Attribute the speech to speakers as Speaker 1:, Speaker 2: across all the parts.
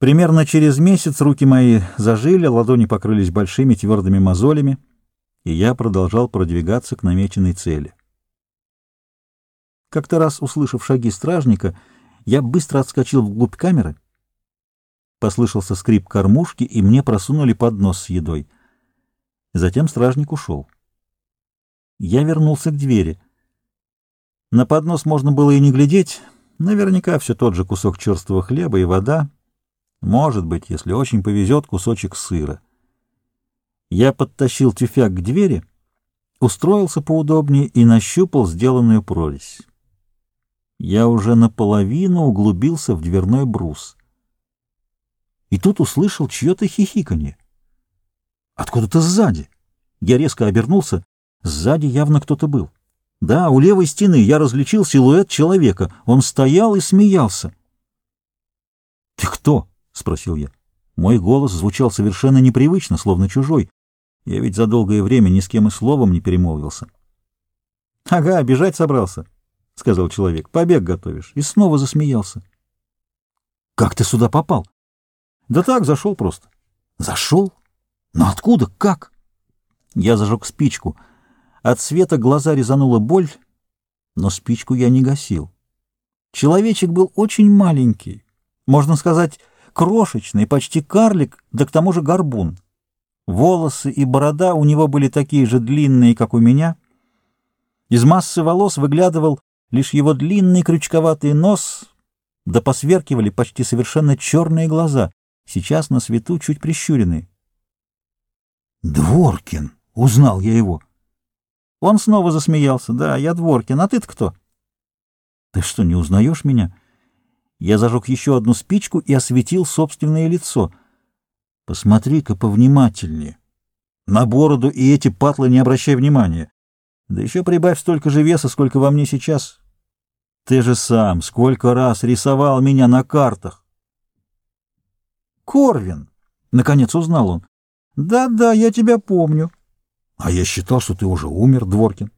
Speaker 1: Примерно через месяц руки мои зажили, ладони покрылись большими твердыми мозолями, и я продолжал продвигаться к намеченной цели. Как-то раз, услышав шаги стражника, я быстро отскочил вглубь камеры. Послышался скрип кормушки, и мне просунули поднос с едой. Затем стражник ушел. Я вернулся к двери. На поднос можно было и не глядеть. Наверняка все тот же кусок черствого хлеба и вода. Может быть, если очень повезет, кусочек сыра. Я подтащил тюфяк к двери, устроился поудобнее и нащупал сделанную прорезь. Я уже наполовину углубился в дверной брус. И тут услышал чье-то хихиканье. Откуда-то сзади. Я резко обернулся. Сзади явно кто-то был. Да, у левой стены я различил силуэт человека. Он стоял и смеялся. «Ты кто?» — спросил я. Мой голос звучал совершенно непривычно, словно чужой. Я ведь за долгое время ни с кем и словом не перемолвился. — Ага, бежать собрался, — сказал человек. — Побег готовишь. И снова засмеялся. — Как ты сюда попал? — Да так, зашел просто. — Зашел? Но откуда? Как? Я зажег спичку. От света глаза резанула боль, но спичку я не гасил. Человечек был очень маленький, можно сказать, крошечный, почти карлик, да к тому же горбун. Волосы и борода у него были такие же длинные, как у меня. Из массы волос выглядывал лишь его длинный крючковатый нос, да посверкивали почти совершенно черные глаза, сейчас на свету чуть прищуренные. «Дворкин!» — узнал я его. Он снова засмеялся. «Да, я Дворкин. А ты-то кто?» «Ты что, не узнаешь меня?» Я зажег еще одну спичку и осветил собственное лицо. Посмотри-ка повнимательнее. На бороду и эти патлы не обращай внимания. Да еще прибавь столько же веса, сколько во мне сейчас. Ты же сам сколько раз рисовал меня на картах. Корвин! Наконец узнал он. Да-да, я тебя помню. А я считал, что ты уже умер, Дворкин.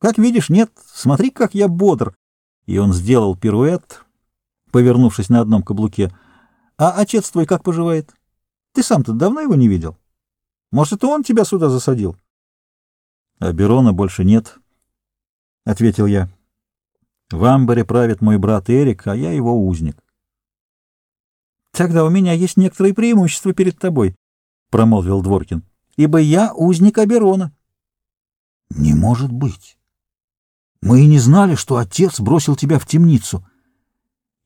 Speaker 1: Как видишь, нет. Смотри, как я бодр. И он сделал пируэт, повернувшись на одном каблуке. «А отец твой как поживает? Ты сам-то давно его не видел? Может, это он тебя сюда засадил?» «А Берона больше нет», — ответил я. «В Амбаре правит мой брат Эрик, а я его узник». «Тогда у меня есть некоторые преимущества перед тобой», — промолвил Дворкин, — «ибо я узник Аберона». «Не может быть! Мы и не знали, что отец бросил тебя в темницу»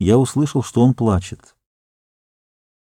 Speaker 1: я услышал, что он плачет.